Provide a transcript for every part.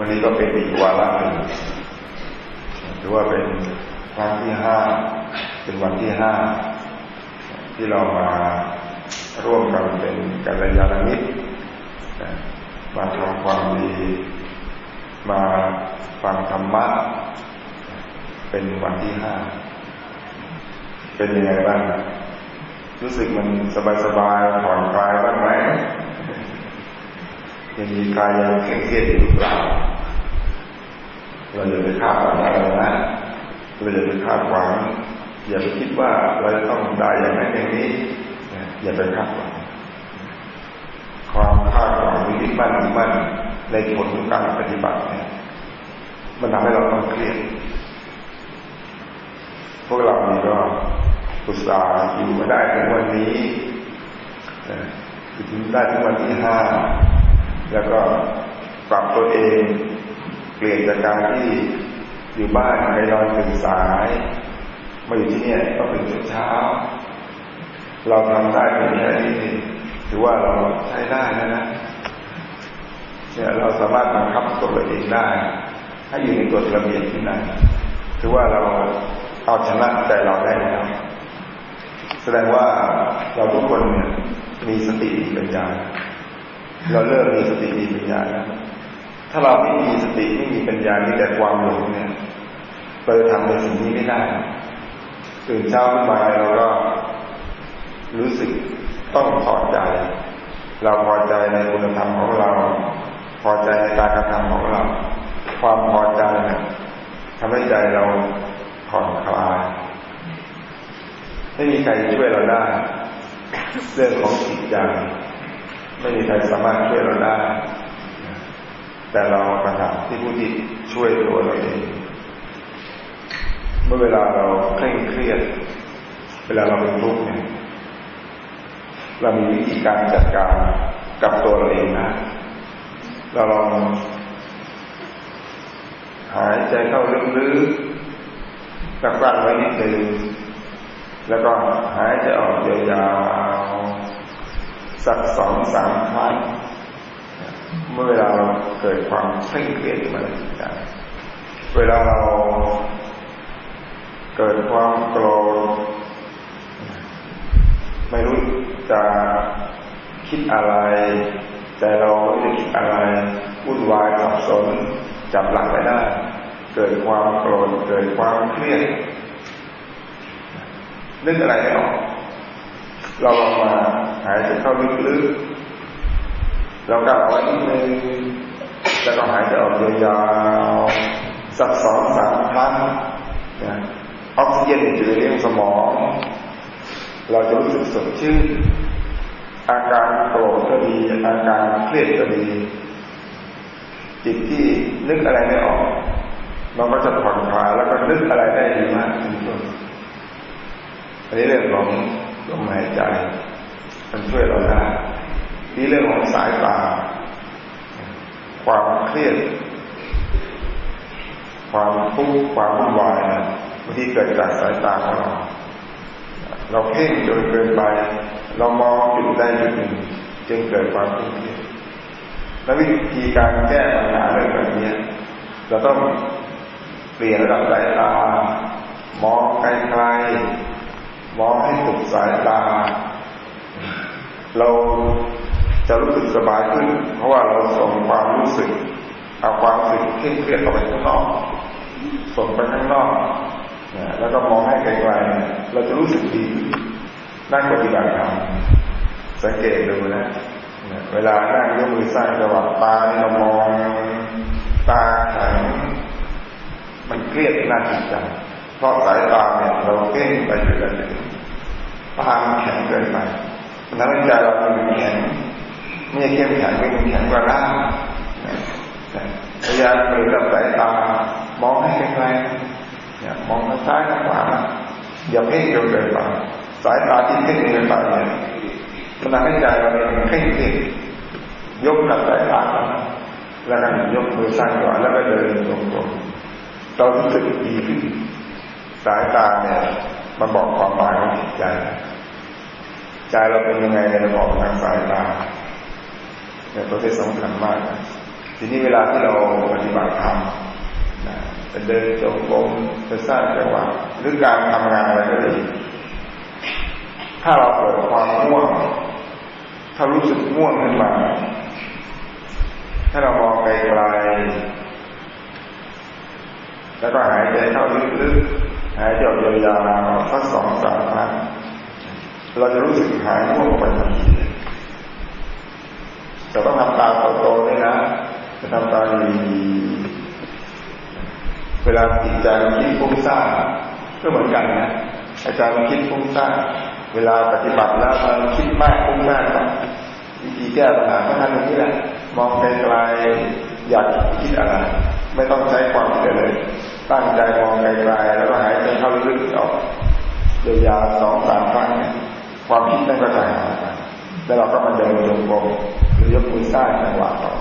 วันี้ก็เป็นอีกวาระหนึ่งหรือว่าเป็นครั้งที่ห้าเป็นวันที่ห้าที่เรามาร่วมกันเป็นกัลยาณมิตรมาทำความดี มาฟังธรรมะ เป็นวันที่ห้าเป็นยังไงบ้างรู้สึกมันสบายๆผ่อนคลายบ้างไหมยังมีกายยังเคร่งเครียดอยู่หรือเปล่า เราอย่าไปคาดหวังอะไรนะเราอย่าไปคาดหวังอย่าไปคิดว่าเราจะต้องได้อย่างนั้นอย่างนี้อย่าไปคาดหวังความคาดหวังหรือยึดมั่นถือมั่นในผลของการปฏิบัติเนี่ยมันทำให้เราต้องเครียดพวกเรานี่ก็อุตส่าห์อยู่มาได้ถึงวันนี้ถึงได้ถึงวันที่ห้าแล้วก็ปรับตัวเอง เปลี่ยนจากการที่อยู่บ้านไปนอนถึงสายมาอยู่ที่นี่ก็เป็นเช้า เราทำได้เป็นแค่นี้ถือว่าเราใช้ได้นะนะเนี่ยเราสามารถบังคับตัวเราเองได้ ให้อยู่ในกฎระเบียบที่นั่นถือว่าเราเอาชนะใจเราได้แล้วแสดงว่าเราทุกคนเนี่ยมีสติมีปัญญาเราเริ่มมีสติมีปัญญาแล้ว ถ้าเราไม่มีสติไม่มีปัญญามีแต่ความหลงเนี่ยเราจะทำในสิ่งนี้ไม่ได้ตื่นเช้าขึ้นมาเราก็รู้สึกต้องพอใจ เราพอใจในคุณธรรมของเรา พอใจในการกระทำของเรา ความพอใจเนี่ยทำให้ใจเราผ่อนคลายไม่มีใครช่วยเราได้ เรื่องของจิตใจไม่มีใครสามารถช่วยเราได้ แต่เราระทำที่ผู้ที่ช่วยตัวเราเองเมื่อเวลาเราเคร่งเครียด เวลาเราเป็นทุกข์เนี่ยเรามีวิธีการจัดการกับตัวเราเองนะ เราลองหายใจเข้าลึกๆกลั้นไว้นิดนึงแล้วก็หายใจออกยาวๆสักสองสามครั้ง เมื่อเวลาเราเกิดความเคร่งเครียดมาในจิตใจเวลาเราเกิดความโกรธไม่รู้จะคิดอะไร ใจเราไม่ได้คิดอะไรวุ่นวายสับสนจับหลักไม่ได้ เกิดความโกรธเกิดความเครียดนึกอะไรไม่ออกเราลองมาหายใจเข้าลึกๆ เราก็เอาไว้นิดนึงแล้วก็หายใจออกยาวๆสักสองสามครั้งออกซิเจนจะเลี้ยงสมอง เราจะรู้สึกสดชื่นอาการโกรธก็ดี อาการเครียดก็ดี จิตที่นึกอะไรไม่ออกมันก็จะผ่อนคลายแล้วก็นึกอะไรได้ดีมากขึ้นอันนี้เรื่องของลมหายใจ มันช่วยเราได้ ที่เรื่องของสายตา ความเครียด ความทุกข์ความวุ่นวายบางทีเกิดจากสายตาของเรา เราเพ่งจนเกินไป เรามองจุดได้จุดหนึ่ง จึงเกิดความเครียดและวิธีการแก้ปัญหาเรื่องแบบนี้เราต้องเปลี่ยนระดับสายตา มองไกลๆมองให้สุดสายตา เรา จะรู้สึกสบายขึ้น เพราะว่าเราส่งความรู้สึก เอาความรู้สึกเคร่งเครียดออกไปข้างนอก ส่งไปข้างนอกแล้วก็มองให้ไกลๆเราจะรู้สึกดีนั่งปฏิบัติธรรมสังเกตดูนะเวลานั่งยกมือสร้างจังหวะตาเรามองตาแข็งมันเครียดน่าจิตใจเพราะสายตาเนี่ยเราเพ่งไปอยู่แล้วตาแข็งเกินไปนักวิจัยเราเป็นแข็ง ไม่เข้มแข็งเป็นแข็งกว่าร่างพยายามเปลี่ยนกับสายตามองให้ไกลๆมองทางซ้ายทางขวาอย่าเพ่งจนเกินไปสายตาที่เพ่งเกินไปเนี่ยมันทำให้ใจเราเองเพ่งเพ่งยกกับสายตาแล้วก็ยกมือสร้างก่อนแล้วก็เดินตรงๆเรารู้สึกดีขึ้นสายตาเนี่ยมันบอกความหมายของจิตใจ ใจเราเป็นยังไงในระบอกทางสายตา เนี่ยตัวที่สำคัญมากทีนี้เวลาที่เราปฏิบัติธรรมจะเดินจงกรมจะสร้างจังหวะหรือการทำงานอะไรก็ดีถ้าเราเกิดความง่วง ถ้ารู้สึกง่วงขึ้นมาถ้าเรามองไกลๆแล้วก็หายใจเข้าลึกๆหายใจออกยาวๆสักสองสามครั้งเราจะรู้สึกหายง่วงไปทันที จะต้องทำตาโตๆด้วยนะจะทำตาดีเวลาจิตใจมันคิดฟุ้งซ่านก็เหมือนกันนะอาจารย์มันคิดฟุ้งซ่านเวลาปฏิบัติแล้วมันคิดมากฟุ้งซ่านวิธีแก้ปัญหาก็ทำอย่างนี้แหละมองไกลๆอยากคิดอะไร ไม่ต้องใช้ความคิดเลย ตั้งใจมองไกลๆแล้วก็หายใจเข้าลึกๆออกยาวๆสองสามครั้งความคิดนั่นก็จะหายไปแล้วเราก็มาเดินจงกรม หรือยกมือสร้างจังหวะต่อ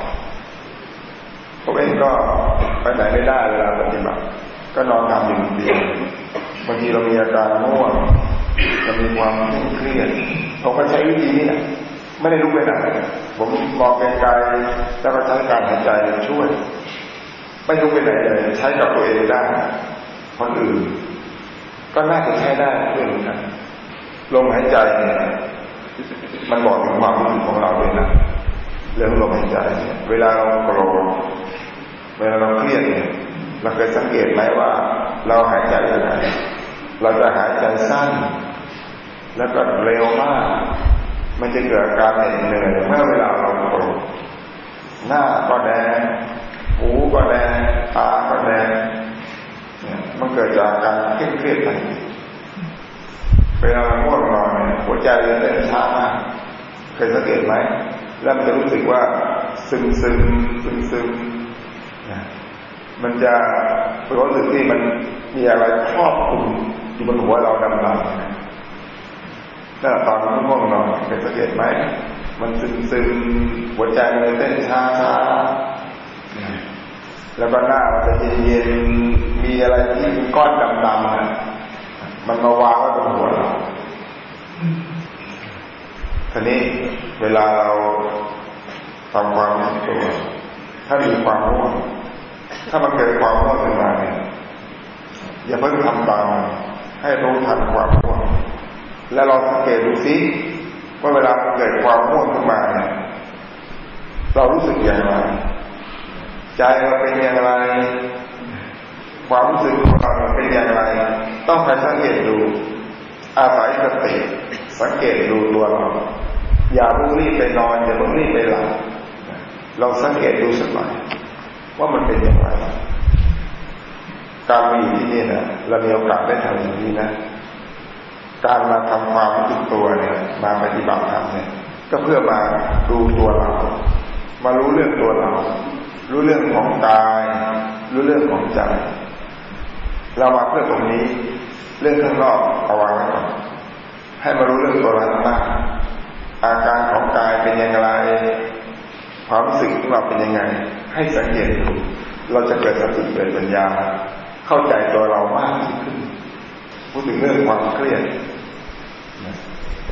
ผมเองก็ไปไหนไม่ได้เวลาปฏิบัติ ก็นอนทำอยู่เดียวบางทีเรามีอาการง่วงจะมีความเครียดผมก็ใช้วิธีนี้นะไม่ได้ลุกไปไหนผมมองไกลๆแล้วก็ใช้การหายใจช่วย ไม่ลุกไปไหนเลยใช้กับตัวเองได้คนอื่น ก็น่าจะใช้ได้ด้วยเหมือนกันลมหายใจเนี่ยมันบอกถึงความรู้สึกของเราด้วยนะ เรื่องลมหายใจเวลาเราโกรธเวลาเราเครียดเนี่ยเราเคยสังเกตไหมว่า เราหายใจยังไงเราจะหายใจสั้น แล้วก็เร็วมาก มันจะเกิดการเหนื่อยเมื่อเวลาเราโกรธหน้าก็แดงหูก็แดงตาก็แดงมันเกิดจากการเครียดเครียดไปเวลาเราง่วงนอนเนี่ยหัวใจเต้นช้ามากเคยสังเกตไหม แล้วมันจะรู้สึกว่าซึมซึมซึมซึมมันจะเป็นรู้สึกที่มันมีอะไรครอบคลุมอยู่บนหัวเราดำๆนั่นตอนง่วงนอนเคยสังเกตไหมมันซึมซึมหัวใจมันเต้นช้าช้าแล้วก็หน้ามันจะเย็นๆมีอะไรที่ก้อนดำๆนะมันมาวางไว้บนหัวเรา ทีนี้เวลาเราทำความรู้ตัว ถ้ามีความรู้ถ้ามันเกิดความรู้ขึ้นมาเนี่ยอย่าเพิ่งทำตามให้รู้ทันความรู้แล้วเราสังเกตดูซิว่าเวลาเกิดความรู้ขึ้นมาเนี่ยเรารู้สึกอย่างไรใจเราเป็นอย่างไร ความรู้สึกของเราเป็นอย่างไร ต้องไปสังเกตดู อาศัยสติ สังเกตดูตัวเราอย่าเพิ่งรีบไปนอน อย่าเพิ่งรีบไปหลับเราสังเกตดูสักหน่อยว่ามันเป็นอย่างไรการมีที่นี่นะเรามีโอกาสได้ทำอย่างนี้นะ การมาทำความรู้สึกตัวเนี่ย มาปฏิบัติธรรมเนี่ย ก็เพื่อมาดูตัวเรา มารู้เรื่องตัวเรา รู้เรื่องของกาย รู้เรื่องของใจเรามาเพื่อตรงนี้ เรื่องข้างนอกเอาวางไว้ก่อน ให้มารู้เรื่องตัวเราบ้างอาการของกายเป็นอย่างไร ความรู้สึกของเราเป็นยังไง ให้สังเกตดูเราจะเกิดสติเกิดปัญญา เข้าใจตัวเรามากขึ้นพูดถึงเรื่องความเครียด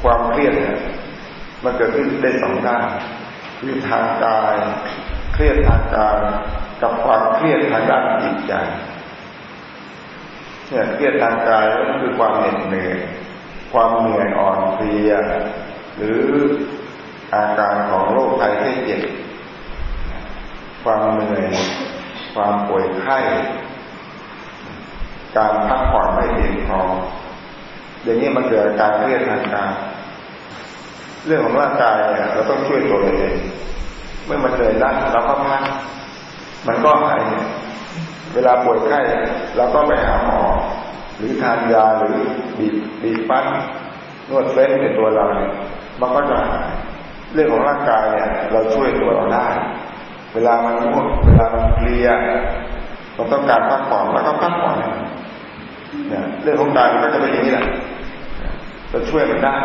ความเครียดเนี่ยมันเกิดขึ้นได้สองด้านคือทางกาย เครียดทางกายกับความเครียดทางด้านจิตใจเนี่ยเครียดทางกายก็คือความเหน็ดเหนื่อย ความเหนื่อยอ่อนเพลีย หรืออาการของโรคภัยไข้เจ็บความเหนื่อย ความป่วยไข้ การพักผ่อนไม่เพียงพออย่างนี้มันเกิดการเครียดทางกายเรื่องของร่างกายเนี่ยเราต้องช่วยตัวเองเมื่อมันเกิดได้เราก็พักมันก็หายเวลาป่วยไข้เราก็ไปหาหมอ หรือทานยาหรือบีบบีบปั้นนวดเฟ้นในตัวเราเนี่ยมันก็จะเรื่องของร่างกายเนี่ยเราช่วยตัวเราได้ เวลามันง่วงเวลามันเพลียเราต้องการพักผ่อนแล้วก็พักผ่อนเนี่ยเรื่องของกายมันก็จะเป็นอย่างนี้แหละเราช่วยมันได้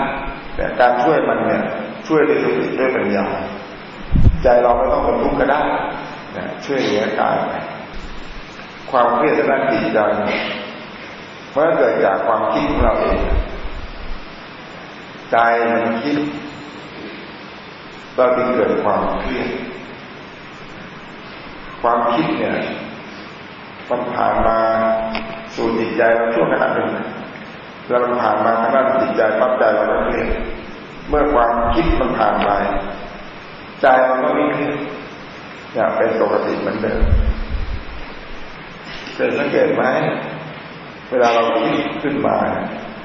แต่การช่วยมันเนี่ยช่วยด้วยสติด้วยปัญญาใจเราไม่ต้องเป็นทุกข์ก็ได้เนี่ยช่วยเหลือกายความเครียดจะด้านจิตใจ เพราะเกิดจากความคิดของเราเองใจมันคิดเราจึงเกิดความเครียดความคิดเนี่ยมันผ่านมาสู่จิตใจเราช่วงขณะหนึ่งแล้วมันผ่านมาทางด้านจิตใจปั๊บใจเราก็เครียดเมื่อความคิดมันผ่านไปใจมันก็ไม่เครียดอยากเป็นปกติเหมือนเดิมเคยสังเกตไหม เวลาเราคิดขึ้นมา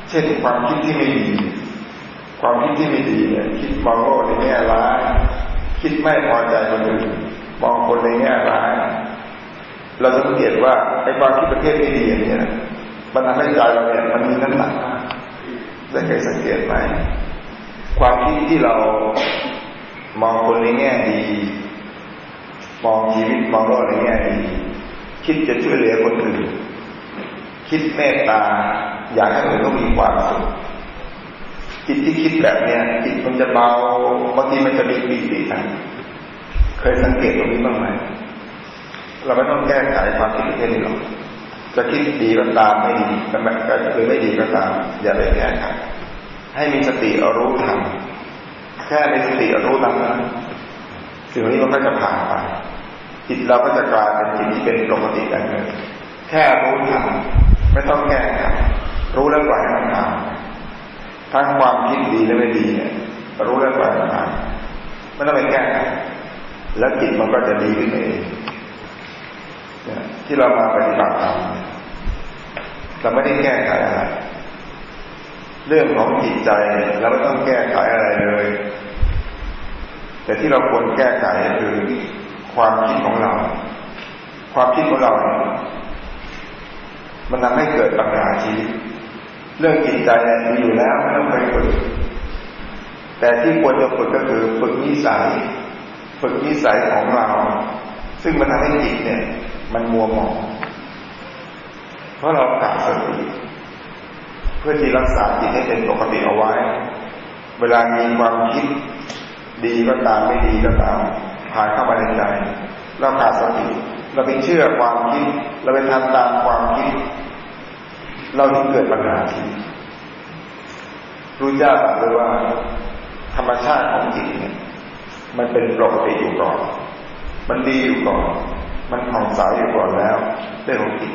เช่นความคิดที่ไม่ดี ความคิดที่ไม่ดีเนี่ยคิดมองโลกในแง่ร้ายคิดไม่พอใจคนอื่นมองคนในแง่ร้ายเราสังเกตว่าไอ้ความคิดประเภทไม่ดีอย่างนี้มันทำให้ใจเราเนี่ยมันมีน้ำหนักได้เคยสังเกตไหมความคิดที่เรามองคนในแง่ดี มองชีวิตมองโลกในแง่ดี คิดจะช่วยเหลือคนอื่น คิดเมตตา อยากให้คนอื่นมีความสุขจิตที่คิดแบบเนี้ยจิตมันจะเบาบางทีมันจะมีปีติกันเคยสังเกตตรงนี้บ้างไหมเราไม่ต้องแก้ไขความคิดเภทนี้หรอกจะคิดดีก็ตามไม่ดีก็ไม่หรือไม่ดีก็ตาม อย่าไปแก้ไขให้มีสติรู้ทันแค่มีสติรู้ทันนสิ่งนี้มันก็จะผ่านไปจิตเราก็จะกลายเป็นจิตที่เป็นปกติได้เลยแค่รู้ทัน ไม่ต้องแก้ไขรู้แล้วปล่อยมันผ่านทั้งความคิดดีและไม่ดีเนี่ยรู้แล้วปล่อยมันผ่านไม่ต้องไปแก้ไขแล้วจิตมันก็จะดีขึ้นเองที่เรามาปฏิบัติธรรมเราไม่ได้แก้ไขอะไรเรื่องของจิตใจเราไม่ต้องแก้ไขอะไรเลย แต่ที่เราควรแก้ไขคือความคิดของเรา ความคิดของเรา มันทำให้เกิดปัญหาชีวิตเรื่องจิตใจเนี่ยมีอยู่แล้วไม่ต้องไปฝึก แต่ที่ควรจะฝึกก็คือฝึกนิสัย ฝึกนิสัยของเรา ซึ่งมันทำให้จิตเนี่ย มันมัวหมอง เพราะเราขาดสติเพื่อที่รักษาจิตให้เป็นปกติเอาไว้ เวลามีความคิดดีก็ตามไม่ดีก็ตามผ่านเข้ามาในใจเราขาดสติ เราไปเชื่อความคิด เราไปทำตามความคิด เราถึงเกิดปัญหาทีรู้จ้าบอกเลยว่า ธรรมชาติของจิตเนี่ย มันเป็นปกติอยู่ก่อน มันดีอยู่ก่อน มันผ่องใสอยู่ก่อนแล้วเรื่องของจิต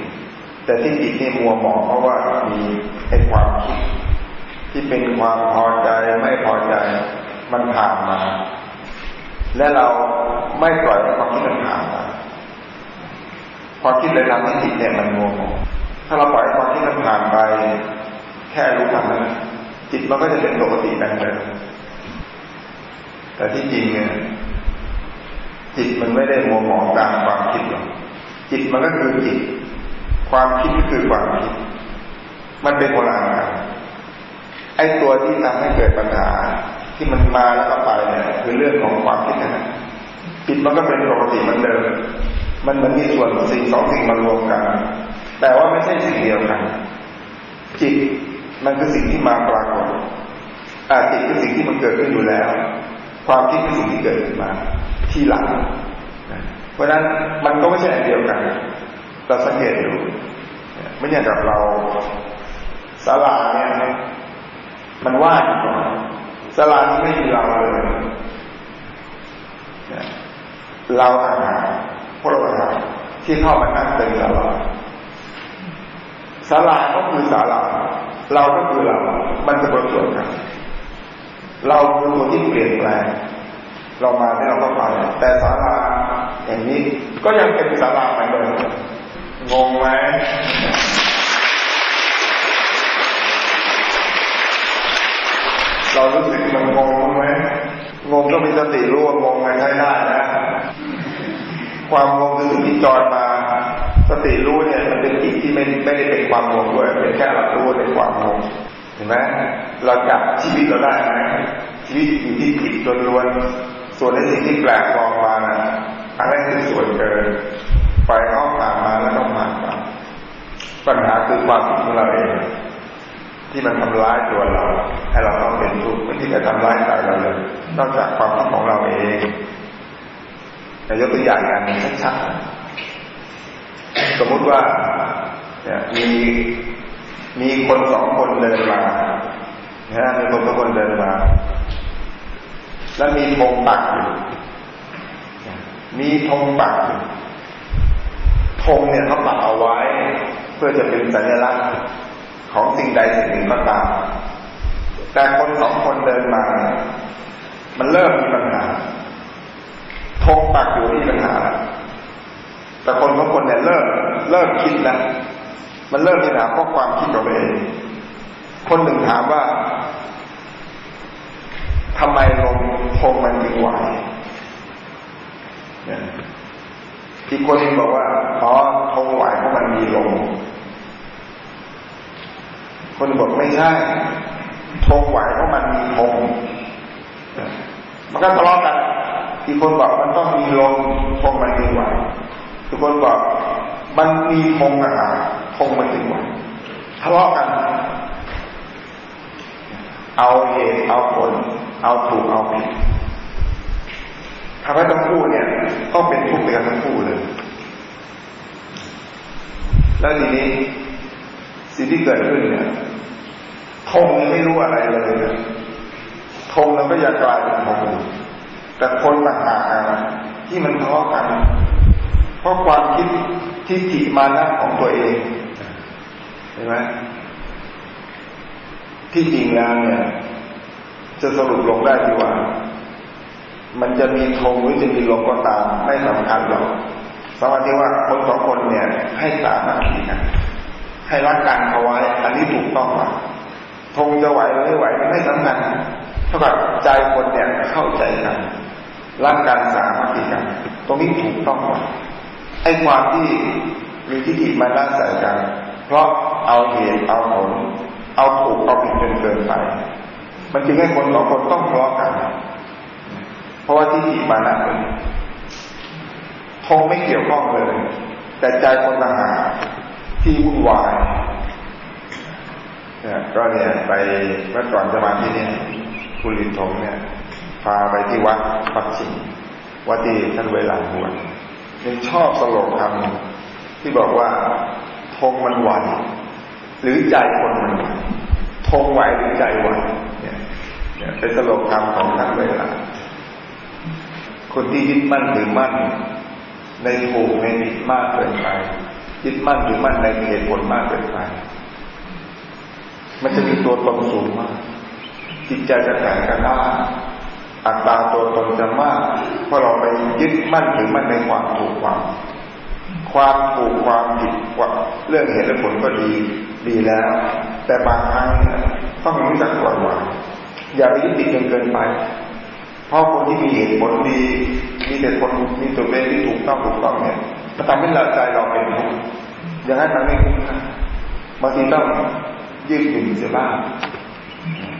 แต่ที่จิตนี่มัวหมองเพราะว่ามีไอ้ความคิด ที่เป็นความพอใจไม่พอใจ มันผ่านมา และเราไม่ปล่อยให้ความคิดมันผ่าน ไปพอคิดเลยทำให้จิตเนี่ยมันงงถ้าเราปล่อยความคิดมันผ่านไป แค่รู้ทันนั้นจิตมันก็จะเป็นปกติดังเดิมแต่ที่จริงเนี่ยจิตมันไม่ได้มัวหมองตามความคิดหรอกจิตมันก็คือจิต ความคิดก็คือความคิด มันเป็นโบราณกันไอ้ตัวที่ทำให้เกิดปัญหาที่มันมาแล้วก็ไปเนี่ยคือเรื่องของความคิดนะจิตมันก็เป็นปกติเหมือนเดิม มันเหมือนมีส่วนสิ่งสองสิ่งมารวมกัน แต่ว่าไม่ใช่สิ่งเดียวกัน จิตมันคือสิ่งที่มาปรากฏอาจิตคือสิ่งที่มันเกิดขึ้นอยู่แล้ว ความคิดคือสิ่งที่เกิดขึ้นมาที่หลัง เพราะฉะนั้นมันก็ไม่ใช่อันเดียวกัน เราสังเกตดูไม่อย่างกับเราสาลาเนี่ยมันว่างอยู่ก่อนสลาไม่มีเราเลยเราต่างหาก พวกเราต่างหากที่เข้ามานั่งเป็นสาราสาราก็คือสาราเราก็คือเรา มันจะประจวบกัน เราคือตัวที่เปลี่ยนแปลง เรามาที่เราก็ไปแต่สาราอย่างนี้ก็ยังเป็นสาราเหมือนเดิมงงไหมเรารู้สึกมันงงไหมงงก็มีสติรู้ว่างงไงใช้ได้ ความงงคือสิ่งที่จอยมา สติรู้เนี่ยมันเป็นจิตที่ไม่ไม่ได้เป็นความงงด้วยเป็นแค่รับรู้ในความงงเห็นไหมเราจับชีวิตเราได้ไหมชีวิตอยู่ที่จิตล้วนส่วนในสิ่งที่แปลกปลอมมานะอันนั้นคือส่วนเกินไปเข้าผ่านมาแล้วก็ผ่านไปปัญหาคือความคิดของเราเองที่มันทำร้ายตัวเรา ให้เราต้องเป็นทุกข์ไม่ที่จะทำร้ายใจเราเลยนอกจากความคิดของเราเอง แต่ยกตัวอย่างอย่างชัดๆสมมุติว่ามีมีคนสองคนเดินมานะมีคนสองคนเดินมา แล้วมีธงปักอยู่ มีธงปักอยู่ธงเนี่ยเขาปักเอาไว้ เพื่อจะเป็นสัญลักษณ์ของสิ่งใดสิ่งหนึ่งก็ตาม แต่คนสองคนเดินมา มันเริ่มมีปัญหา ธงปักอยู่ที่ปัญหา แต่คนสองคนเนี่ยเริ่มเริ่มคิดแล้วมันเริ่มมีปัญหาเพราะความคิดของเอง คนหนึ่งถามว่าทำไมลมธงมันถึงไหวอีกคนนึงบอกว่าอ๋อธงไหวเพราะมันมีลม คนบอกไม่ใช่ธงไหวเพราะมันมีธงมันก็ทะเลาะกัน อีกคนบอกมันต้องมีลมธงมันถึงไหวอีกคนบอกมันมีธงอาหารธงมันถึงไหวทะเลาะกัน เอาเหตุเอาผล เอาถูกเอาผิดทำให้ทั้งคู่เนี่ยต้องเป็นทุกข์ไปกันทั้งคู่เลย แล้วทีนี้สิ่งที่เกิดขึ้นเนี่ยธงไม่รู้อะไรเลยธงแล้วก็อยากกลายเป็นธง แต่คนต่างหากที่มันทะเลาะกัน เพราะความคิดที่จิมานะของตัวเองเห็นไหมที่จริงแล้วเนี่ย จะสรุปลงได้ที่ว่า มันจะมีธงหรือจะมีลมก็ตามไม่สำคัญหรอกสำคัญที่ว่าคนสองคนเนี่ย ให้สามัคคีกันให้รักกันเอาไว้อันนี้ถูกต้องว่าธงจะไหวหรือไม่ไหวไม่สำคัญเท่ากับใจคนเนี่ยเข้าใจกัน รักกันสามัคคีกัน ตรงนี้ถูกต้องว่าไอ้ความที่มีทิฏฐิมาละใส่กัน เพราะเอาเหตุเอาผล เอาถูกเอาผิดจนเกินไป มันจึงให้คนสองคนต้องทะเลาะกัน เพราะว่าที่ฐิมานะคงไม่เกี่ยวข้องเลย แต่ใจคนต่างหาที่วุ่นวายเนี่ยก็เนี่ยไปเมื่อก่อนจะมาที่นี่คุณลินทงเนี่ย พาไปที่วัดปักชิงวัดที่ท่านเวลาบวชยังชอบสโลกคำที่บอกว่าธงมันไหวหรือใจคนมันไหวธงไหวหรือใจไหวเนี่ยเป็นสโลกคำของท่านเวลา คนที่ยึดมั่นถือมั่น ในถูกในผิดมากเกินไปยึดมั่นถือมั่นในเหตุผลมากเกินไป มันจะมีตัวตนสูงมากจิตใจจะแข็งกระด้าง อัตราตัวตนจะมากเพราะเราไปยึดมั่นถือมั่นในความถูกความความถูกความผิดว่าเรื่องเหตุและผลก็ดีดีแล้ว แต่บางครั้งต้องรู้จักปล่อยวางอย่าไปยึดติดจนเกินไป เพราะคนที่มีเหตุผลดีมีแต่คนมีตัวเองที่ถูกต้องถูกต้องเนี่ยมันทำให้เราใจเราเป็นทุกข์อย่างนั้นมันไม่คุ้มค่าบางทีต้องยืดหยุ่นเสียบ้าง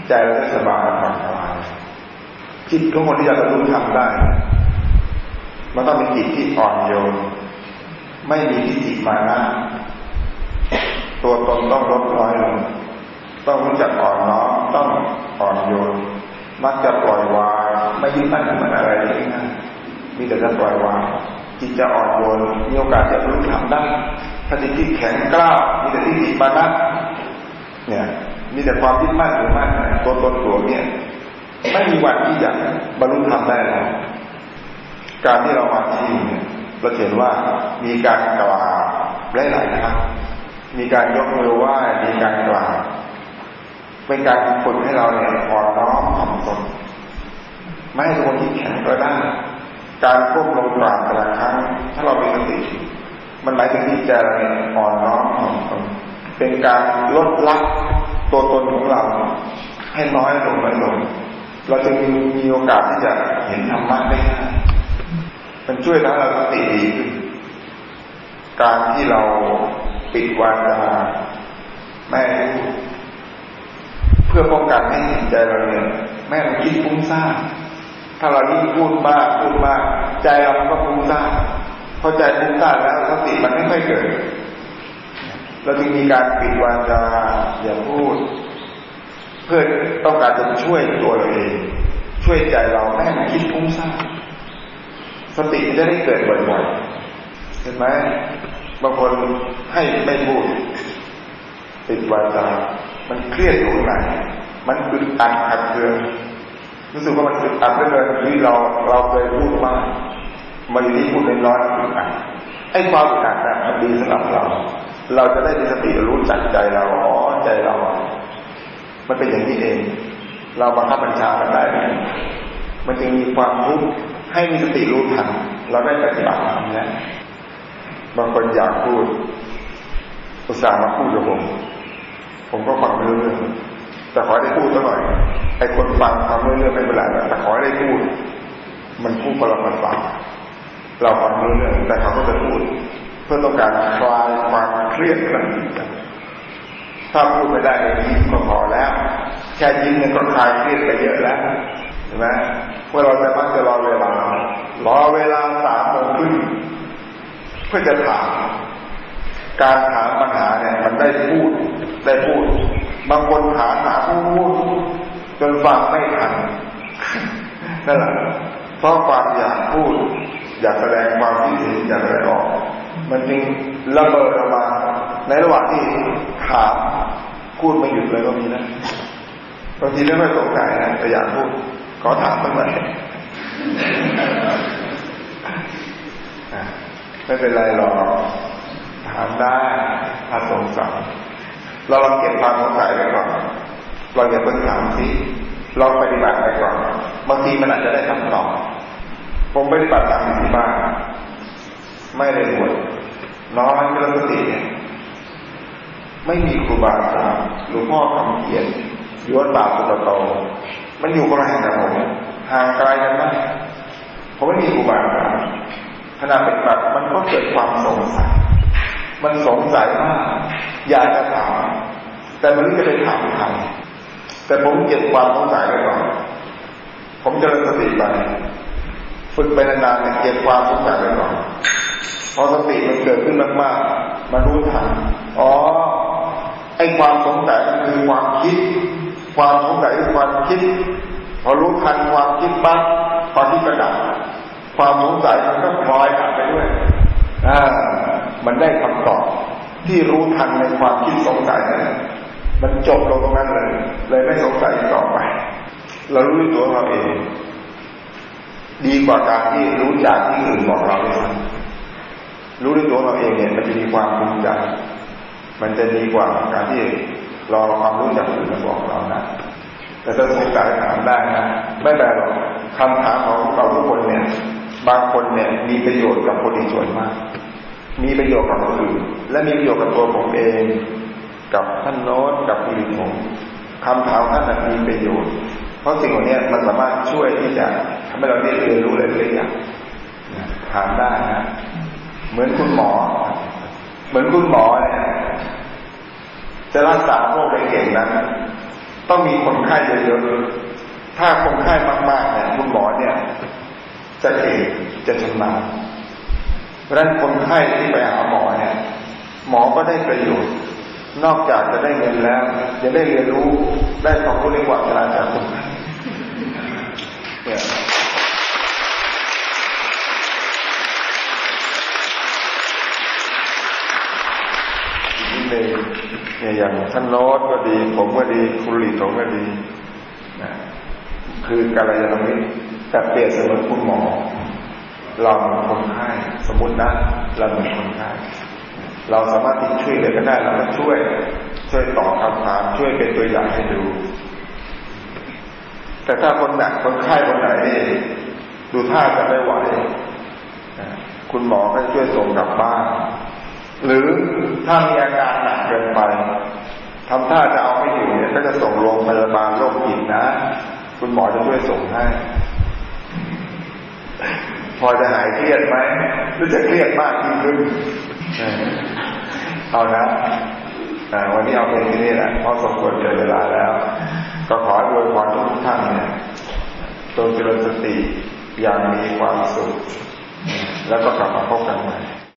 ใจเราจะสบายผ่อนคลาย จิตของคนที่จะบรรลุธรรมได้ มันต้องเป็นจิตที่อ่อนโยน ไม่มีทิฏฐิมานะตัวตนต้องลดน้อยลง ต้องรู้จักอ่อนน้อมต้องอ่อนโยน มักจะปล่อยวาง ไม่ยึดมั่นมันอะไรง่ายมีแต่จะปล่อยวาง จิตจะอ่อนโยน มีโอกาสจะรู้ทำได้ถ้าจิตที่แข็งกล้ามีแต่ที่ติมานะเนี่ย มีแต่ความยึดมั่นถือมั่นตัวตนตัวเนี่ย ไม่มีวันที่จะบรรลุธรรมได้แล้วการที่เรามาที่นี่เราเห็นว่ามีการกล่าวหลายๆครั้งมีการยกมือไหว้มีการกล่าวเป็นการฝึกให้เราเนี่ยอ่อนน้อมถ่อมตนไม่ให้คนที่แข็งกระด้างการควบลงกราบแต่ละครั้ง ถ้าเรามีสติมันหมายถึงที่จเราเนี่ยอ่อนน้อมถ่อมตนเป็นการลดละตัวตนของเรา ให้น้อยลงน้อยลง เราจะมีมีโอกาสที่จะเห็นธรรมะได้ง่ายมันช่วยทำให้เราสติดีขึ้น การที่เราปิดวาจาไม่รู้เพื่อป้องกันให้จิตใจเราเนี่ยแม่มันคิดฟุ้งซ่านถ้าเรายิ่งพูดมากพูดมากใจเราก็ฟุ้งซ่านพอใจฟุ้งซ่านแล้วสติมันไม่ค่อยเกิด เราจึงมีการปิดวาจาอย่าพูด พื่อต้องการจะช่วยตัวเราเอง ช่วยใจเราไม่ให้มันคิดฟุ้งซ่านสติจะได้เกิดบ่อยๆเห็นไหมบางคนให้ไม่พูดปิดวาจา มันเครียดอยู่ข้างในมันอึดอัดขัดเคืองรู้สึกว่ามันอึดอัดเหลือเกินที่เราเราเคยพูดมากมาอยู่ที่พูดน้อยอึดอัดไอ้ความอึดอัดนะมันดีสำหรับเรา เราจะได้มีสติรู้จักใจเราอ๋อใจเรา มันเป็นอย่างนี้เอง เราบังคับบัญชามันได้ไหมมันจึงมีความทุกข์ให้มีสติรู้ทันเราได้ปฏิบัติธรรมแล้วบางคนอยากพูด อุตส่าห์มาพูดกับผม ผมก็ฟังม่รู้เรื่องแต่ขอได้พูดสักหน่อยไอ้คนฟังฟังไม่รู้เรื่องไม่เป็นไรแต่ขอได้พูด มันพูดพลังภาษาเราฟังไม่รู้เรื่องแต่เขาก็จะพูด เพื่อต้องการคลายความเครียดนั้นถ้าพูดไม่ได้ยิ้ก็พอแล้ว ค่ยิ้มเนี่ยก็คลายเครียดไปเยอะแล้วเห็นไหมเมื่อเราจะมักจะรอเวลารอเวลาสามโมงครึ่งเพื่อจะถาม การถามปัญหาเนี่ย มันได้พูดได้พูดบางคนถามถามพูดจนฟังไม่ทันนั่นแหละเพราะความอยากพูด อยากแสดงความคิดเห็นอยากอะไรออก มันจึงระเบิดออกมาในระหว่างที่ถามพูดไม่หยุดเลยก็มีนะ บางทีไม่ค่อยตกใจนะแต่อยากพูดขอถามตั้งแต่ไม่เป็นไรหรอกถามได้ถ้าสงสัยเราลองเก็บความสงสัยไปก่อนเราอย่าเพิ่งถามสิลองปฏิบัติไปก่อนบางทีมันอาจจะได้คำตอบผมปฏิบัติตามที่บ้านไม่ได้บวชน้อยเจริญสติเนี่ยไม่มีครูบาอาจารย์หลวงพ่อคำเขียน ยศตาสุตโต มันอยู่คนละแห่งกับผมห่างไกลกันมากผมไม่มีครูบาอาจารย์ขณะเปฏิบัติมันก็เกิดความสงสัย มันสงสัยมาก อยากจะถาม แต่ไม่รู้จะไปถามใครแต่ผมเก็บความสงสัยไว้ก่อน ผมจะเริญสติไปฝึกไปนานๆเก็บความสงสัยไว้ก่อนพอสติมันเกิดขึ้นมากๆมารู้ทัน อ๋อ ไอความสงสัยมันคือความคิด ความสงสัยความคิด พอรู้ทันความคิดปั๊บความคิดกระดับความสงสัยมันก็ลอยดับไปด้วยอ่ามันได้คำตอบที่รู้ทันในความคิดสงสัยนั้นมันจบลงตรงนั้นเลย เลยไม่สงสัยต่อไป เรารู้ตัวเราเอง ดีกว่าการที่รู้จากที่อื่นบอกเราเลยรู้ด้วยตัวเราเองเนี่ย มันจะมีความภูมิใจมันจะดีกว่าการที่ รอความรู้จากอื่นมาบอกเรานะแต่ถ้าสงสัยถามได้นะไม่แปลหรอกคำถามของเราทุกคนเนี่ย บางคนเนี่ยมีประโยชน์กับคนอีกส่วนมาก มีประโยชน์กับคนอื่น และมีประโยชน์กับตัวผมเอง กับท่านโน้ตกับผู้อื่นผมคำถามท่านนั้นมีประโยชน์ เพราะสิ่งเหล่านี้มันสามารถช่วยที่จะทำให้เราได้เรียนรู้อะไรหลายอย่างถามได้นะ เหมือนคุณหมอ เหมือนคุณหมอเนี่ย จะรักษาโรคไปเก่งนั้น ต้องมีคนไข้เยอะๆ ถ้าคนไข้มากๆเนี่ยคุณหมอเนี่ย จะเก่งจะชำนาญเพราะฉะนั้นคนไข้ที่ไปหาหมอเนี่ย หมอก็ได้ประโยชน์ นอกจากจะได้เงินแล้วยังได้เรียนรู้ได้ความรู้ในกว่าเวลาจากคนไข้เนี่ยหนึ่ง เนี่ยอย่างท่านโน้ตก็ดี ผมก็ดีคุณหลีสงก็ดีนะคือการยานมิตรแต่เปรียบเสมือนคุณหมอเราเป็นคนไข้สมมตินะเราเป็นคนไข้เราสามารถที่ช่วยเหลือกันได้เราก็ช่วย ช่วยตอบคำถามช่วยเป็นตัวอย่างให้ดู แต่ถ้าคนหนักคนไข้คนไหนนี่ดูท่าจะไม่ไหวคุณหมอก็ช่วยส่งกลับบ้าน หรือถ้ามีอาการหนักเกินไปทำท่าจะเอาไม่อยู่เนี่ยก็จะส่งโรงพยาบาลโรคจิตนะ คุณหมอจะช่วยส่งให้ พอจะหายเครียดไหมหรือจะเครียดมากยิ่งขึ้นเอานะวันนี้เอาเป็นที่นี่แหละเพราะสมควรเกิดเวลาแล้ว ก็ขออวยพรทุกท่านเนี่ยจงเจริญสติอย่างมีความสุข แล้วก็กลับมาพบกันใหม่